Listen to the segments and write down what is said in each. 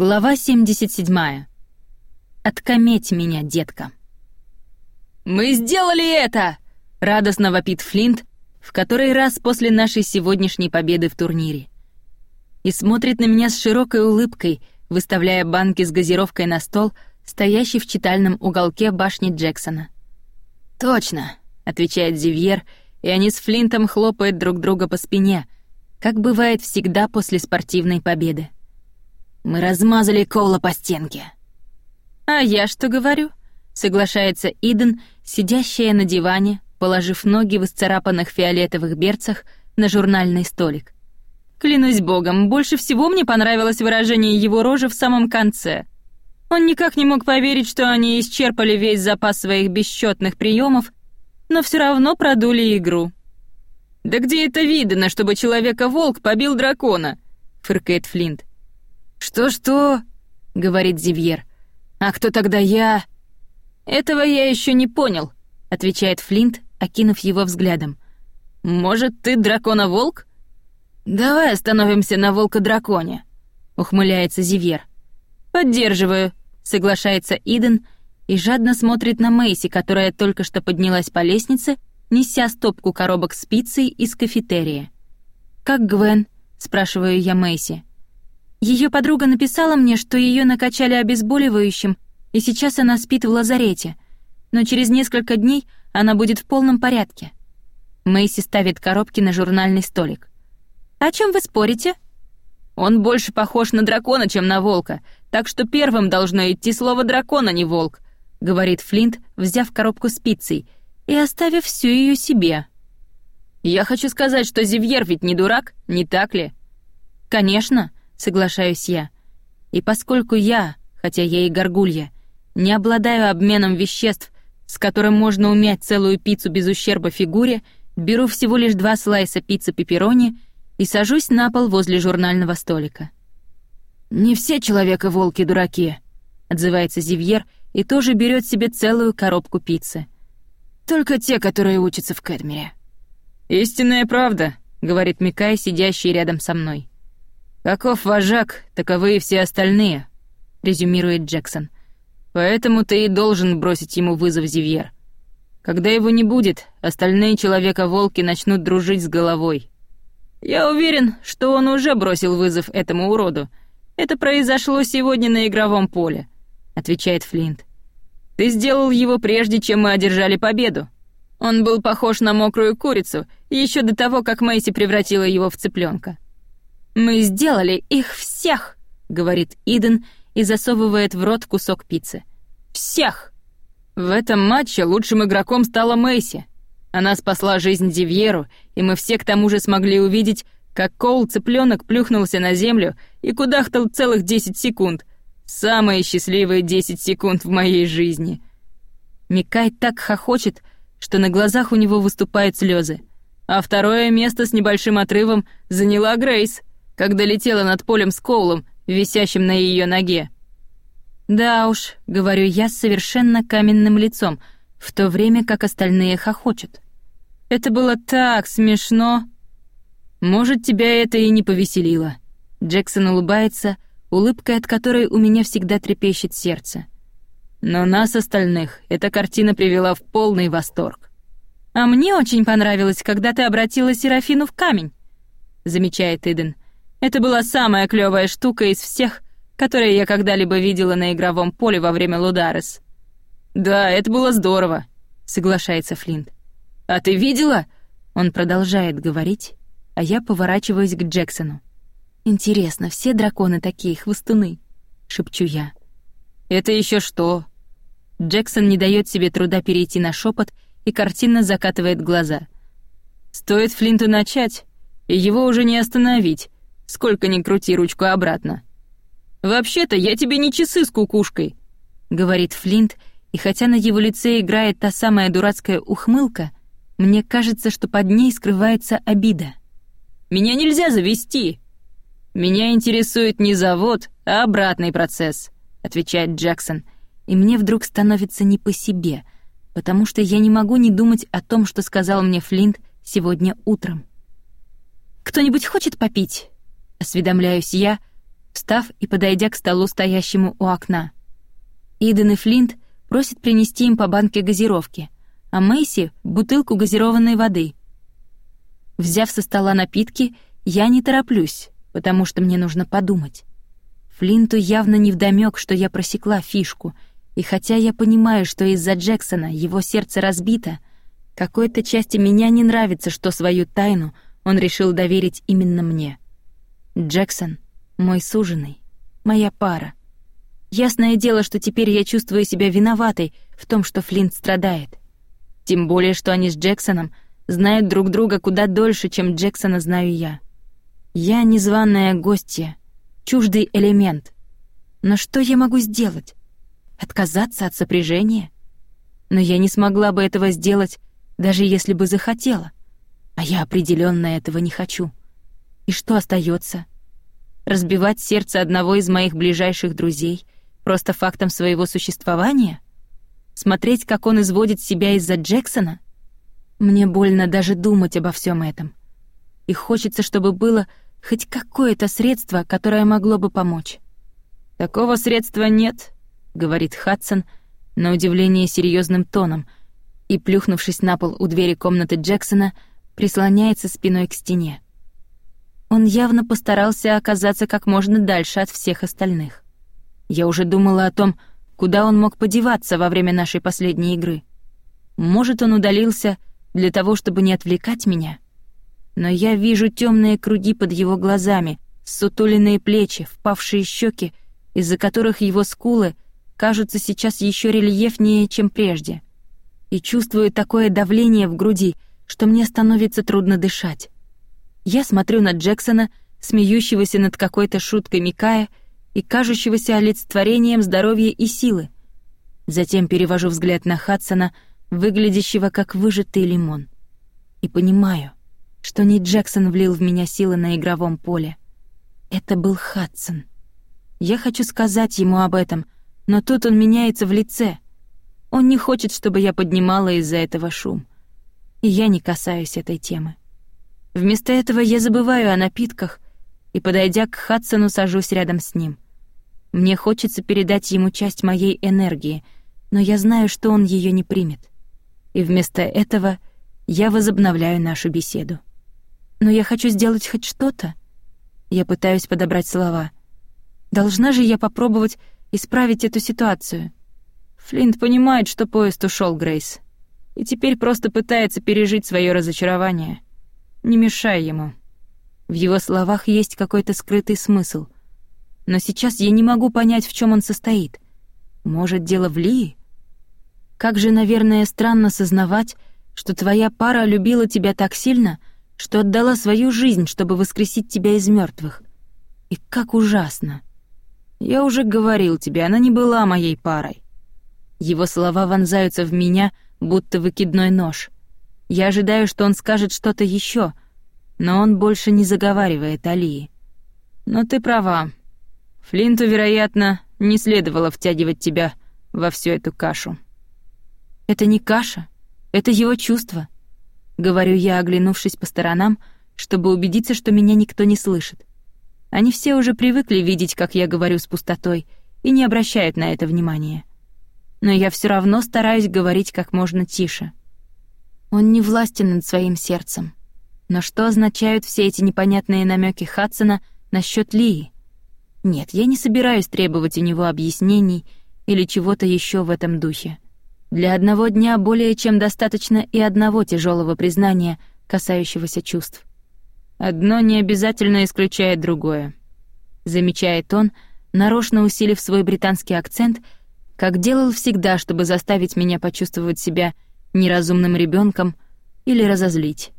Глава 77. Откометь меня, детка. «Мы сделали это!» — радостно вопит Флинт, в который раз после нашей сегодняшней победы в турнире. И смотрит на меня с широкой улыбкой, выставляя банки с газировкой на стол, стоящий в читальном уголке башни Джексона. «Точно», — отвечает Зивьер, и они с Флинтом хлопают друг друга по спине, как бывает всегда после спортивной победы. Мы размазали Коула по стенке. А я что говорю? Соглашается Иден, сидящая на диване, положив ноги в исцарапанных фиолетовых берцах на журнальный столик. Клянусь богом, больше всего мне понравилось выражение его рожи в самом конце. Он никак не мог поверить, что они исчерпали весь запас своих бесчетных приемов, но все равно продули игру. «Да где это видно, чтобы Человека-волк побил дракона?» — фыркает Флинт. «Что-что?» — говорит Зивьер. «А кто тогда я?» «Этого я еще не понял», — отвечает Флинт, окинув его взглядом. «Может, ты дракона-волк?» «Давай остановимся на волка-драконе», — ухмыляется Зивьер. «Поддерживаю», — соглашается Иден и жадно смотрит на Мэйси, которая только что поднялась по лестнице, неся стопку коробок с пиццей из кафетерия. «Как Гвен?» — спрашиваю я Мэйси. Ее подруга написала мне, что ее накачали обезболивающим, и сейчас она спит в лазарете. Но через несколько дней она будет в полном порядке. Мэйси ставит коробки на журнальный столик. «О чем вы спорите?» «Он больше похож на дракона, чем на волка, так что первым должно идти слово «дракон», а не «волк», — говорит Флинт, взяв коробку с пиццей и оставив всю ее себе. «Я хочу сказать, что Зивьер ведь не дурак, не так ли?» «Конечно», соглашаюсь я. И поскольку я, хотя я и горгулья, не обладаю обменом веществ, с которым можно умять целую пиццу без ущерба фигуре, беру всего лишь два слайса пиццы пепперони и сажусь на пол возле журнального столика. «Не все человека-волки дураки», — отзывается Зивьер и тоже берет себе целую коробку пиццы. «Только те, которые учатся в Кэдмере». «Истинная правда», — говорит Микай, сидящий рядом со мной. «Каков вожак, таковы и все остальные», — резюмирует Джексон. «Поэтому ты и должен бросить ему вызов, Зивьер. Когда его не будет, остальные Человека-волки начнут дружить с головой. Я уверен, что он уже бросил вызов этому уроду. Это произошло сегодня на игровом поле», — отвечает Флинт. «Ты сделал его прежде, чем мы одержали победу. Он был похож на мокрую курицу еще до того, как Мэйси превратила его в цыпленка. «Мы сделали их всех!» — говорит Иден и засовывает в рот кусок пиццы. «Всех!» В этом матче лучшим игроком стала Мэйси. Она спасла жизнь Дивьеру, и мы все к тому же смогли увидеть, как Коул цыпленок плюхнулся на землю и кудахтал целых 10 секунд. Самые счастливые 10 секунд в моей жизни. Микай так хохочет, что на глазах у него выступают слезы. А второе место с небольшим отрывом заняла Грейс когда летела над полем с Коулом, висящим на ее ноге. «Да уж», — говорю я с совершенно каменным лицом, в то время как остальные хохочут. «Это было так смешно!» «Может, тебя это и не повеселило». Джексон улыбается, улыбкой от которой у меня всегда трепещет сердце. Но нас остальных эта картина привела в полный восторг. «А мне очень понравилось, когда ты обратила Серафину в камень», — замечает Иден. Это была самая клёвая штука из всех, которые я когда-либо видела на игровом поле во время Лударес. «Да, это было здорово», — соглашается Флинт. «А ты видела?» Он продолжает говорить, а я поворачиваюсь к Джексону. «Интересно, все драконы такие хвостуны?» — шепчу я. «Это еще что?» Джексон не дает себе труда перейти на шепот и картинно закатывает глаза. «Стоит Флинту начать, и его уже не остановить, сколько ни крути ручку обратно. «Вообще-то я тебе не часы с кукушкой», — говорит Флинт, и хотя на его лице играет та самая дурацкая ухмылка, мне кажется, что под ней скрывается обида. «Меня нельзя завести!» «Меня интересует не завод, а обратный процесс», — отвечает Джексон, и мне вдруг становится не по себе, потому что я не могу не думать о том, что сказал мне Флинт сегодня утром. «Кто-нибудь хочет попить?» Осведомляюсь я, встав и подойдя к столу, стоящему у окна. Иден и Флинт просят принести им по банке газировки, а Мэйси — бутылку газированной воды. Взяв со стола напитки, я не тороплюсь, потому что мне нужно подумать. Флинту явно невдомёк, что я просекла фишку, и хотя я понимаю, что из-за Джексона его сердце разбито, какой-то части меня не нравится, что свою тайну он решил доверить именно мне. Джексон — мой суженый, моя пара. Ясное дело, что теперь я чувствую себя виноватой в том, что Флинт страдает. Тем более, что они с Джексоном знают друг друга куда дольше, чем Джексона знаю я. Я незваная гостья, чуждый элемент. Но что я могу сделать? Отказаться от сопряжения? Но я не смогла бы этого сделать, даже если бы захотела. А я определенно этого не хочу. И что остается? Разбивать сердце одного из моих ближайших друзей просто фактом своего существования? Смотреть, как он изводит себя из-за Джексона? Мне больно даже думать обо всем этом. И хочется, чтобы было хоть какое-то средство, которое могло бы помочь. «Такого средства нет», — говорит Хадсон, на удивление серьезным тоном, и, плюхнувшись на пол у двери комнаты Джексона, прислоняется спиной к стене. Он явно постарался оказаться как можно дальше от всех остальных. Я уже думала о том, куда он мог подеваться во время нашей последней игры. Может, он удалился для того, чтобы не отвлекать меня? Но я вижу темные круги под его глазами, сутуленные плечи, впавшие щеки, из-за которых его скулы кажутся сейчас еще рельефнее, чем прежде. И чувствую такое давление в груди — что мне становится трудно дышать. Я смотрю на Джексона, смеющегося над какой-то шуткой Микая и кажущегося олицетворением здоровья и силы. Затем перевожу взгляд на Хадсона, выглядящего как выжатый лимон. И понимаю, что не Джексон влил в меня силы на игровом поле. Это был Хадсон. Я хочу сказать ему об этом, но тут он меняется в лице. Он не хочет, чтобы я поднимала из-за этого шум и я не касаюсь этой темы. Вместо этого я забываю о напитках и, подойдя к Хадсону, сажусь рядом с ним. Мне хочется передать ему часть моей энергии, но я знаю, что он ее не примет. И вместо этого я возобновляю нашу беседу. Но я хочу сделать хоть что-то. Я пытаюсь подобрать слова. Должна же я попробовать исправить эту ситуацию. Флинт понимает, что поезд ушел, Грейс и теперь просто пытается пережить свое разочарование. Не мешай ему. В его словах есть какой-то скрытый смысл. Но сейчас я не могу понять, в чем он состоит. Может, дело в Лии? Как же, наверное, странно сознавать, что твоя пара любила тебя так сильно, что отдала свою жизнь, чтобы воскресить тебя из мертвых. И как ужасно. Я уже говорил тебе, она не была моей парой. Его слова вонзаются в меня — будто выкидной нож. Я ожидаю, что он скажет что-то еще, но он больше не заговаривает Алии. Но ты права. Флинту, вероятно, не следовало втягивать тебя во всю эту кашу. Это не каша, это его чувство. Говорю я, оглянувшись по сторонам, чтобы убедиться, что меня никто не слышит. Они все уже привыкли видеть, как я говорю с пустотой, и не обращают на это внимания но я все равно стараюсь говорить как можно тише. Он не властен над своим сердцем. Но что означают все эти непонятные намеки Хадсона насчет Лии? Нет, я не собираюсь требовать у него объяснений или чего-то еще в этом духе. Для одного дня более чем достаточно и одного тяжелого признания, касающегося чувств. Одно не обязательно исключает другое. Замечает он, нарочно усилив свой британский акцент — как делал всегда, чтобы заставить меня почувствовать себя неразумным ребенком или разозлить.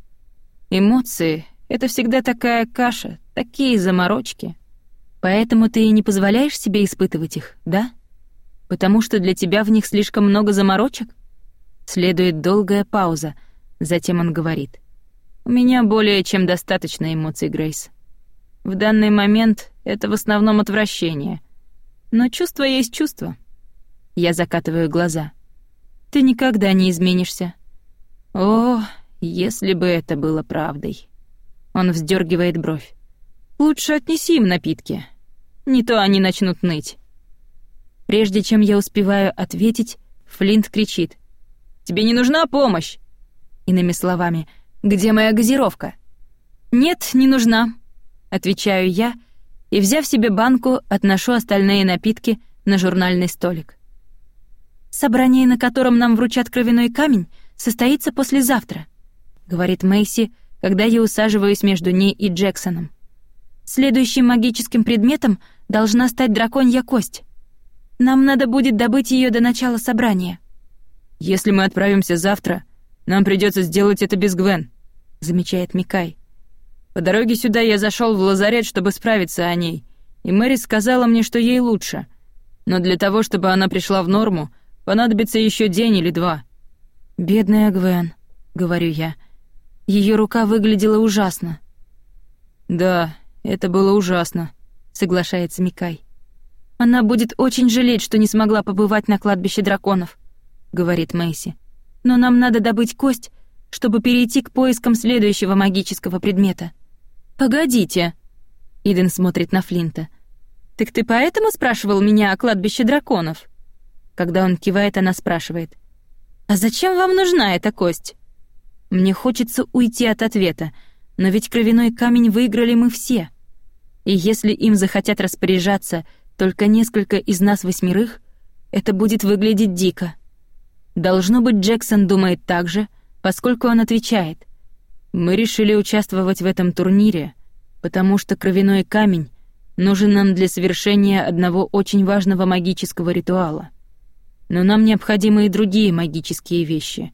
Эмоции — это всегда такая каша, такие заморочки. Поэтому ты и не позволяешь себе испытывать их, да? Потому что для тебя в них слишком много заморочек? Следует долгая пауза, затем он говорит. «У меня более чем достаточно эмоций, Грейс. В данный момент это в основном отвращение. Но чувство есть чувство». Я закатываю глаза. Ты никогда не изменишься. О, если бы это было правдой. Он вздергивает бровь. Лучше отнеси им напитки. не то они начнут ныть. Прежде чем я успеваю ответить, Флинт кричит. «Тебе не нужна помощь?» Иными словами, «Где моя газировка?» «Нет, не нужна», — отвечаю я, и, взяв себе банку, отношу остальные напитки на журнальный столик. «Собрание, на котором нам вручат кровяной камень, состоится послезавтра», — говорит Мэйси, когда я усаживаюсь между ней и Джексоном. «Следующим магическим предметом должна стать драконья кость. Нам надо будет добыть ее до начала собрания». «Если мы отправимся завтра, нам придется сделать это без Гвен», — замечает Микай. «По дороге сюда я зашел в лазарет, чтобы справиться о ней, и Мэри сказала мне, что ей лучше. Но для того, чтобы она пришла в норму, понадобится еще день или два». «Бедная Гвен», — говорю я. Ее рука выглядела ужасно. «Да, это было ужасно», — соглашается Микай. Она будет очень жалеть, что не смогла побывать на кладбище драконов, говорит Мэйси. Но нам надо добыть кость, чтобы перейти к поискам следующего магического предмета. Погодите. Иден смотрит на Флинта. Так ты поэтому спрашивал меня о кладбище драконов? Когда он кивает, она спрашивает: "А зачем вам нужна эта кость?" Мне хочется уйти от ответа, но ведь кровяной камень выиграли мы все. И если им захотят распоряжаться только несколько из нас восьмерых, это будет выглядеть дико. Должно быть, Джексон думает так же, поскольку он отвечает. Мы решили участвовать в этом турнире, потому что кровяной камень нужен нам для совершения одного очень важного магического ритуала. Но нам необходимы и другие магические вещи,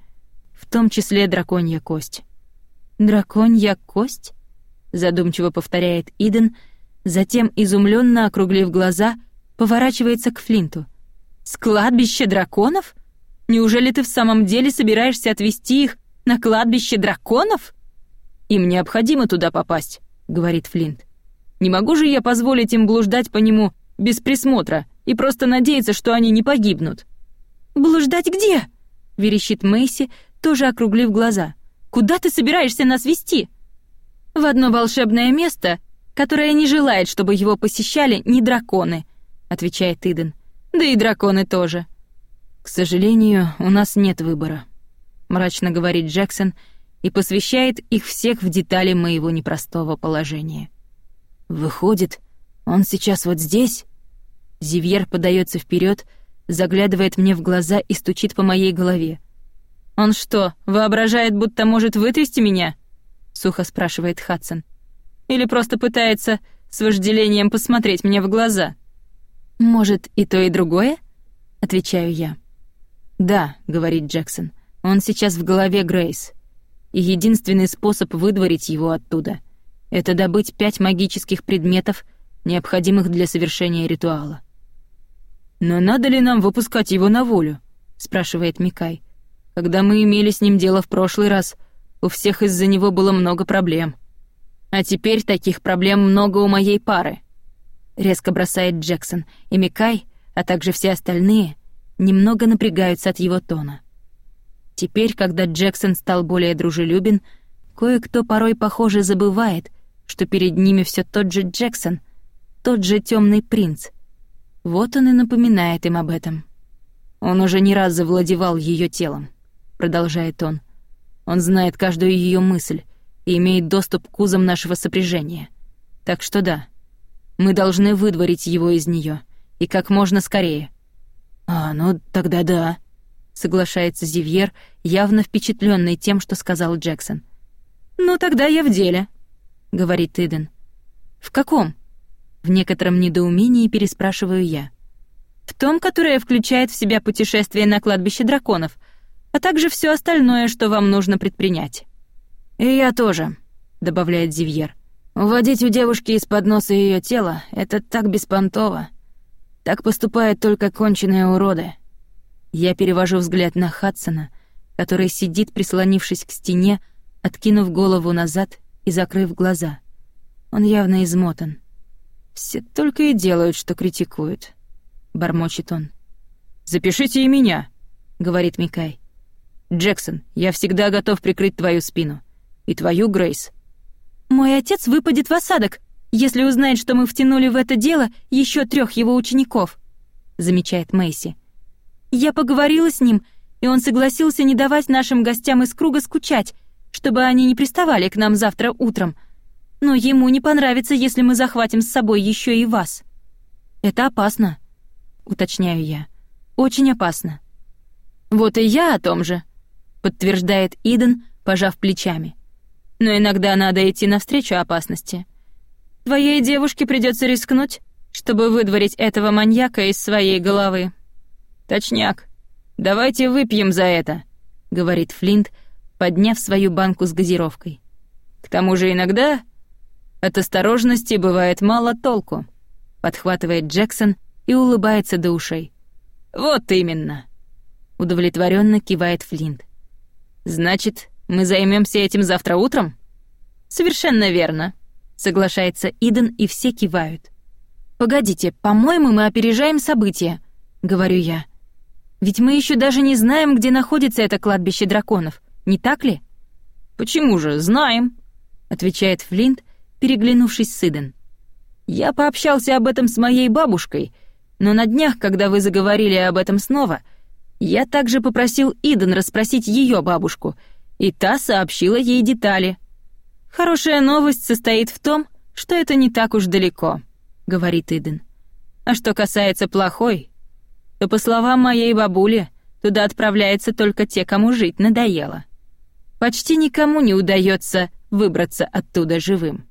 в том числе драконья кость. «Драконья кость?» — задумчиво повторяет Иден — Затем, изумленно округлив глаза, поворачивается к Флинту. «С кладбища драконов? Неужели ты в самом деле собираешься отвезти их на кладбище драконов?» «Им необходимо туда попасть», — говорит Флинт. «Не могу же я позволить им блуждать по нему без присмотра и просто надеяться, что они не погибнут». «Блуждать где?» — верещит Мэйси, тоже округлив глаза. «Куда ты собираешься нас вести?» «В одно волшебное место, которое не желает, чтобы его посещали ни драконы», — отвечает Иден. «Да и драконы тоже». «К сожалению, у нас нет выбора», — мрачно говорит Джексон и посвящает их всех в детали моего непростого положения. «Выходит, он сейчас вот здесь?» Зивьер подается вперед, заглядывает мне в глаза и стучит по моей голове. «Он что, воображает, будто может вытрясти меня?» — сухо спрашивает Хадсон. Или просто пытается с вожделением посмотреть мне в глаза? Может, и то, и другое? Отвечаю я. Да, говорит Джексон. Он сейчас в голове Грейс. И единственный способ выдворить его оттуда — это добыть пять магических предметов, необходимых для совершения ритуала. «Но надо ли нам выпускать его на волю?» — спрашивает Микай. «Когда мы имели с ним дело в прошлый раз, у всех из-за него было много проблем». А теперь таких проблем много у моей пары. Резко бросает Джексон, и Микай, а также все остальные, немного напрягаются от его тона. Теперь, когда Джексон стал более дружелюбен, кое-кто порой, похоже, забывает, что перед ними все тот же Джексон, тот же темный принц. Вот он и напоминает им об этом. Он уже не раз завладевал ее телом, продолжает он. Он знает каждую ее мысль, и имеет доступ к узам нашего сопряжения. Так что да, мы должны выдворить его из нее и как можно скорее. А, ну тогда да, соглашается Зивьер, явно впечатленный тем, что сказал Джексон. Ну тогда я в деле, говорит Иден. В каком? В некотором недоумении переспрашиваю я. В том, которое включает в себя путешествие на кладбище драконов, а также все остальное, что вам нужно предпринять. «И я тоже», — добавляет Зивьер. «Уводить у девушки из-под носа ее тела — это так беспонтово. Так поступают только конченые уроды». Я перевожу взгляд на Хадсона, который сидит, прислонившись к стене, откинув голову назад и закрыв глаза. Он явно измотан. «Все только и делают, что критикуют», — бормочет он. «Запишите и меня», — говорит Микай. «Джексон, я всегда готов прикрыть твою спину. И твою, Грейс». «Мой отец выпадет в осадок, если узнает, что мы втянули в это дело еще трех его учеников», — замечает Мэйси. «Я поговорила с ним, и он согласился не давать нашим гостям из круга скучать, чтобы они не приставали к нам завтра утром. Но ему не понравится, если мы захватим с собой еще и вас. Это опасно, уточняю я. Очень опасно. Вот и я о том же, подтверждает Иден, пожав плечами. Но иногда надо идти навстречу опасности. Твоей девушке придется рискнуть, чтобы выдворить этого маньяка из своей головы. Точняк. Давайте выпьем за это, говорит Флинт, подняв свою банку с газировкой. К тому же иногда от осторожности бывает мало толку, подхватывает Джексон и улыбается до ушей. Вот именно. Удовлетворенно кивает Флинт. Значит, мы займемся этим завтра утром? Совершенно верно, соглашается Иден, и все кивают. Погодите, по-моему, мы опережаем события, говорю я. Ведь мы еще даже не знаем, где находится это кладбище драконов, не так ли? Почему же, знаем, отвечает Флинт, переглянувшись с Иден. Я пообщался об этом с моей бабушкой, но на днях, когда вы заговорили об этом снова, я также попросил Иден расспросить ее бабушку, и та сообщила ей детали. Хорошая новость состоит в том, что это не так уж далеко, говорит Иден. А что касается плохой, то, по словам моей бабули, туда отправляются только те, кому жить надоело. Почти никому не удается выбраться оттуда живым.